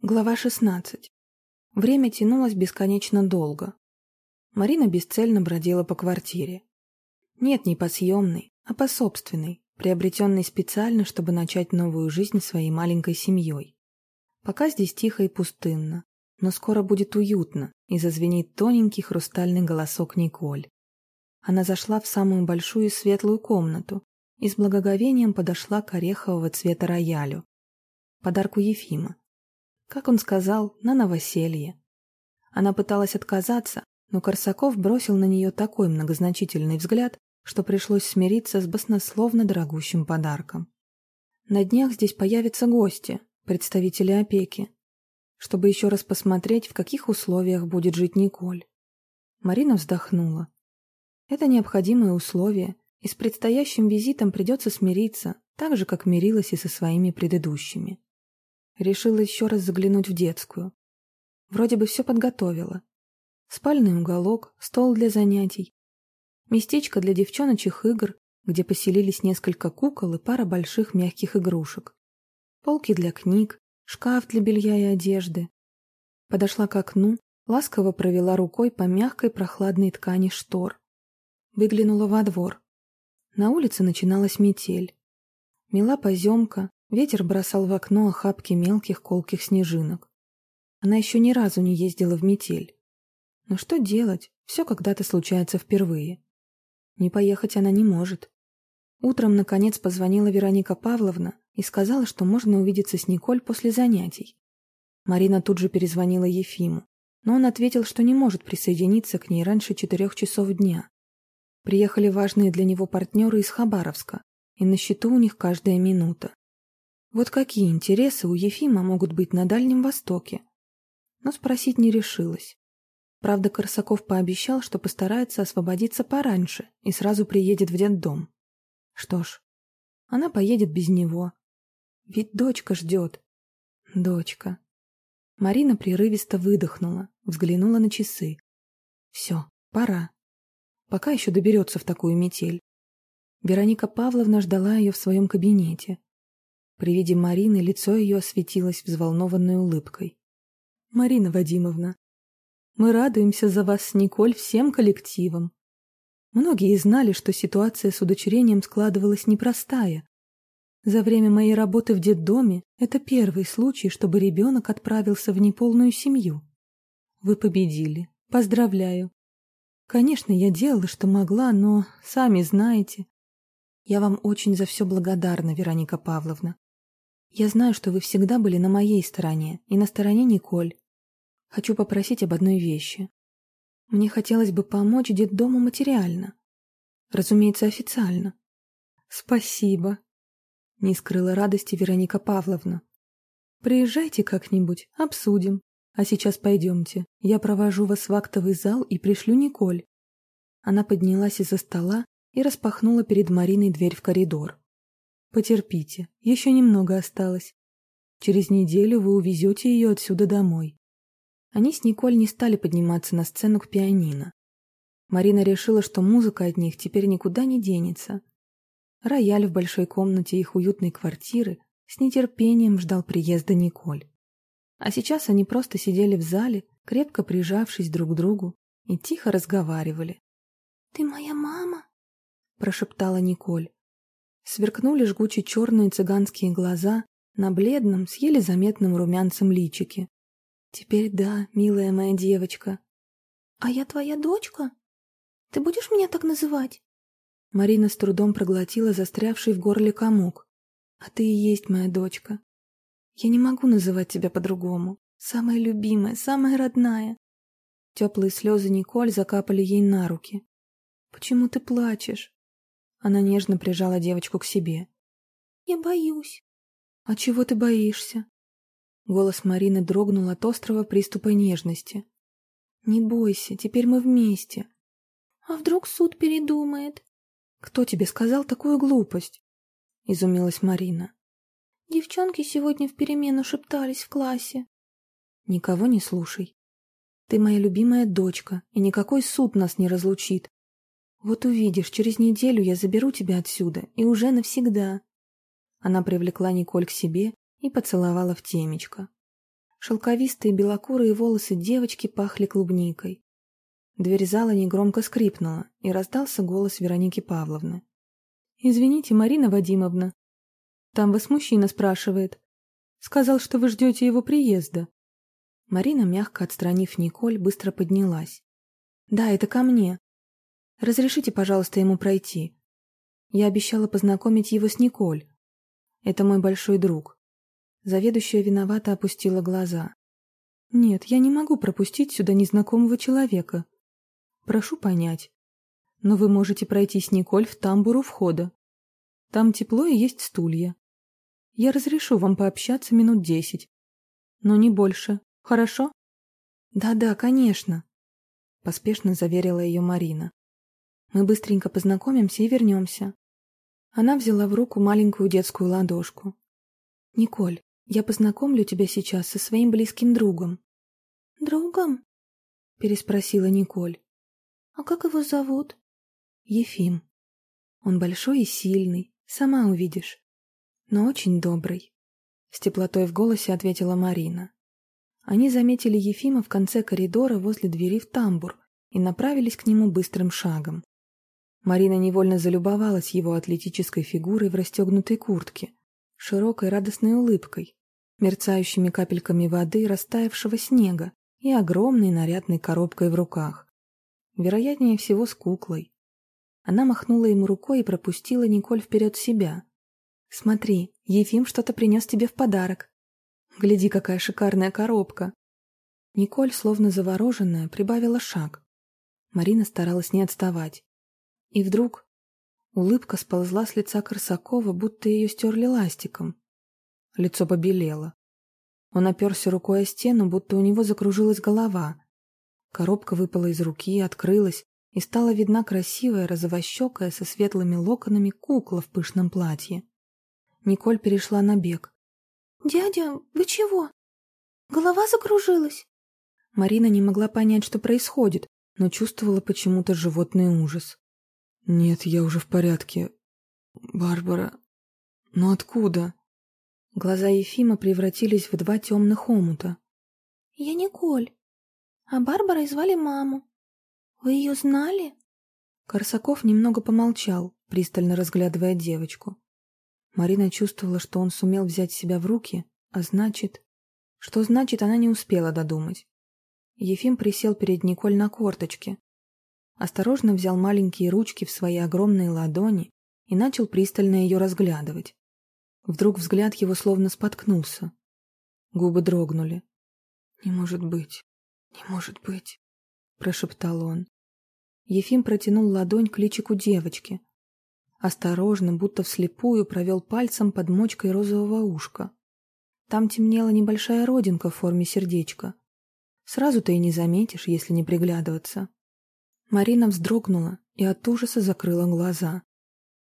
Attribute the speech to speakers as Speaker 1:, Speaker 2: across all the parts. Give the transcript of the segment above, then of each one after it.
Speaker 1: Глава 16. Время тянулось бесконечно долго. Марина бесцельно бродила по квартире. Нет, не по съемной, а по собственной, приобретенной специально, чтобы начать новую жизнь своей маленькой семьей. Пока здесь тихо и пустынно, но скоро будет уютно, и зазвенит тоненький хрустальный голосок Николь. Она зашла в самую большую светлую комнату и с благоговением подошла к орехового цвета роялю, подарку Ефима. Как он сказал, на новоселье. Она пыталась отказаться, но Корсаков бросил на нее такой многозначительный взгляд, что пришлось смириться с баснословно дорогущим подарком. На днях здесь появятся гости, представители опеки, чтобы еще раз посмотреть, в каких условиях будет жить Николь. Марина вздохнула. Это необходимое условие, и с предстоящим визитом придется смириться, так же, как мирилась и со своими предыдущими. Решила еще раз заглянуть в детскую. Вроде бы все подготовила. Спальный уголок, стол для занятий, местечко для девчоночьих игр, где поселились несколько кукол и пара больших мягких игрушек, полки для книг, шкаф для белья и одежды. Подошла к окну, ласково провела рукой по мягкой прохладной ткани штор. Выглянула во двор. На улице начиналась метель. Мела поземка, Ветер бросал в окно охапки мелких колких снежинок. Она еще ни разу не ездила в метель. Но что делать? Все когда-то случается впервые. Не поехать она не может. Утром, наконец, позвонила Вероника Павловна и сказала, что можно увидеться с Николь после занятий. Марина тут же перезвонила Ефиму, но он ответил, что не может присоединиться к ней раньше четырех часов дня. Приехали важные для него партнеры из Хабаровска, и на счету у них каждая минута. Вот какие интересы у Ефима могут быть на Дальнем Востоке? Но спросить не решилась. Правда, Корсаков пообещал, что постарается освободиться пораньше и сразу приедет в детдом. Что ж, она поедет без него. Ведь дочка ждет. Дочка. Марина прерывисто выдохнула, взглянула на часы. Все, пора. Пока еще доберется в такую метель. Вероника Павловна ждала ее в своем кабинете. При виде Марины лицо ее осветилось взволнованной улыбкой. «Марина Вадимовна, мы радуемся за вас с Николь всем коллективом. Многие знали, что ситуация с удочерением складывалась непростая. За время моей работы в детдоме это первый случай, чтобы ребенок отправился в неполную семью. Вы победили. Поздравляю. Конечно, я делала, что могла, но, сами знаете, я вам очень за все благодарна, Вероника Павловна. Я знаю, что вы всегда были на моей стороне и на стороне Николь. Хочу попросить об одной вещи. Мне хотелось бы помочь детдому материально. Разумеется, официально. Спасибо. Не скрыла радости Вероника Павловна. Приезжайте как-нибудь, обсудим. А сейчас пойдемте. Я провожу вас в актовый зал и пришлю Николь. Она поднялась из-за стола и распахнула перед Мариной дверь в коридор. Потерпите, еще немного осталось. Через неделю вы увезете ее отсюда домой. Они с Николь не стали подниматься на сцену к пианино. Марина решила, что музыка от них теперь никуда не денется. Рояль в большой комнате их уютной квартиры с нетерпением ждал приезда Николь. А сейчас они просто сидели в зале, крепко прижавшись друг к другу, и тихо разговаривали.
Speaker 2: «Ты моя мама?»
Speaker 1: – прошептала Николь. Сверкнули жгучие черные цыганские глаза на бледном, с еле заметным румянцем личике. «Теперь да, милая моя девочка».
Speaker 2: «А я твоя дочка? Ты будешь меня так называть?»
Speaker 1: Марина с трудом проглотила застрявший в горле комок. «А ты и есть моя дочка. Я не могу называть тебя по-другому. Самая любимая, самая родная». Теплые слезы Николь закапали ей на руки. «Почему ты плачешь?» Она нежно прижала девочку к себе.
Speaker 2: «Я боюсь».
Speaker 1: «А чего ты боишься?» Голос Марины дрогнул от острого приступа нежности. «Не бойся, теперь мы вместе».
Speaker 2: «А вдруг суд передумает?»
Speaker 1: «Кто тебе сказал такую глупость?» — изумилась Марина.
Speaker 2: «Девчонки сегодня в перемену шептались в классе».
Speaker 1: «Никого не слушай. Ты моя любимая дочка, и никакой суд нас не разлучит. Вот увидишь, через неделю я заберу тебя отсюда, и уже навсегда. Она привлекла Николь к себе и поцеловала в темечко. Шелковистые белокурые волосы девочки пахли клубникой. Дверь зала негромко скрипнула, и раздался голос Вероники Павловны. «Извините, Марина Вадимовна, там вас мужчина спрашивает. Сказал, что вы ждете его приезда». Марина, мягко отстранив Николь, быстро поднялась. «Да, это ко мне. Разрешите, пожалуйста, ему пройти. Я обещала познакомить его с Николь. Это мой большой друг». Заведующая виновато опустила глаза. «Нет, я не могу пропустить сюда незнакомого человека. Прошу понять. Но вы можете пройти с Николь в тамбур у входа. Там тепло и есть стулья. Я разрешу вам пообщаться минут десять. Но не больше. Хорошо? Да-да, конечно. Поспешно заверила ее Марина. Мы быстренько познакомимся и вернемся. Она взяла в руку маленькую детскую ладошку. «Николь, я познакомлю тебя сейчас со своим близким другом».
Speaker 2: «Другом?» — переспросила Николь. «А как его зовут?»
Speaker 1: «Ефим. Он большой и сильный, сама увидишь но очень добрый. С теплотой в голосе ответила Марина. Они заметили Ефима в конце коридора возле двери в тамбур и направились к нему быстрым шагом. Марина невольно залюбовалась его атлетической фигурой в расстегнутой куртке, широкой радостной улыбкой, мерцающими капельками воды растаявшего снега и огромной нарядной коробкой в руках. Вероятнее всего, с куклой. Она махнула ему рукой и пропустила Николь вперед себя, Смотри, Ефим что-то принес тебе в подарок. Гляди, какая шикарная коробка. Николь, словно завороженная, прибавила шаг. Марина старалась не отставать. И вдруг улыбка сползла с лица Корсакова, будто ее стерли ластиком. Лицо побелело. Он оперся рукой о стену, будто у него закружилась голова. Коробка выпала из руки, открылась, и стала видна красивая розовощекая со светлыми локонами кукла в пышном платье. Николь перешла на бег.
Speaker 2: «Дядя, вы чего? Голова закружилась?»
Speaker 1: Марина не могла понять, что происходит, но чувствовала почему-то животный ужас. «Нет, я уже в порядке. Барбара... Но откуда?» Глаза Ефима превратились в два темных омута.
Speaker 2: «Я Николь, а Барбарой звали маму. Вы ее знали?»
Speaker 1: Корсаков немного помолчал, пристально разглядывая девочку. Марина чувствовала, что он сумел взять себя в руки, а значит... Что значит, она не успела додумать. Ефим присел перед Николь на корточке. Осторожно взял маленькие ручки в свои огромные ладони и начал пристально ее разглядывать. Вдруг взгляд его словно споткнулся. Губы дрогнули. «Не может быть, не может быть», — прошептал он. Ефим протянул ладонь к личику девочки, Осторожно, будто вслепую, провел пальцем под мочкой розового ушка. Там темнела небольшая родинка в форме сердечка. Сразу ты и не заметишь, если не приглядываться. Марина вздрогнула и от ужаса закрыла глаза.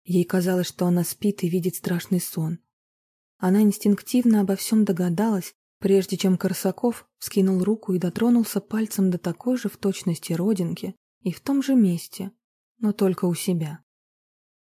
Speaker 1: Ей казалось, что она спит и видит страшный сон. Она инстинктивно обо всем догадалась, прежде чем Корсаков вскинул руку и дотронулся пальцем до такой же в точности родинки и в том же месте, но только у себя.